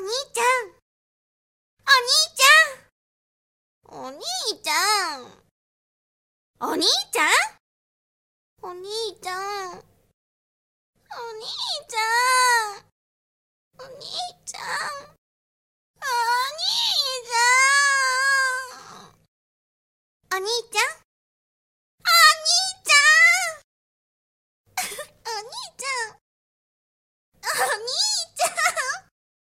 兄ちゃん。お兄ちゃん。お兄ちゃん？お兄ちゃん。お兄ちゃん。お兄ちゃん。お兄ちゃん。お兄ちゃん？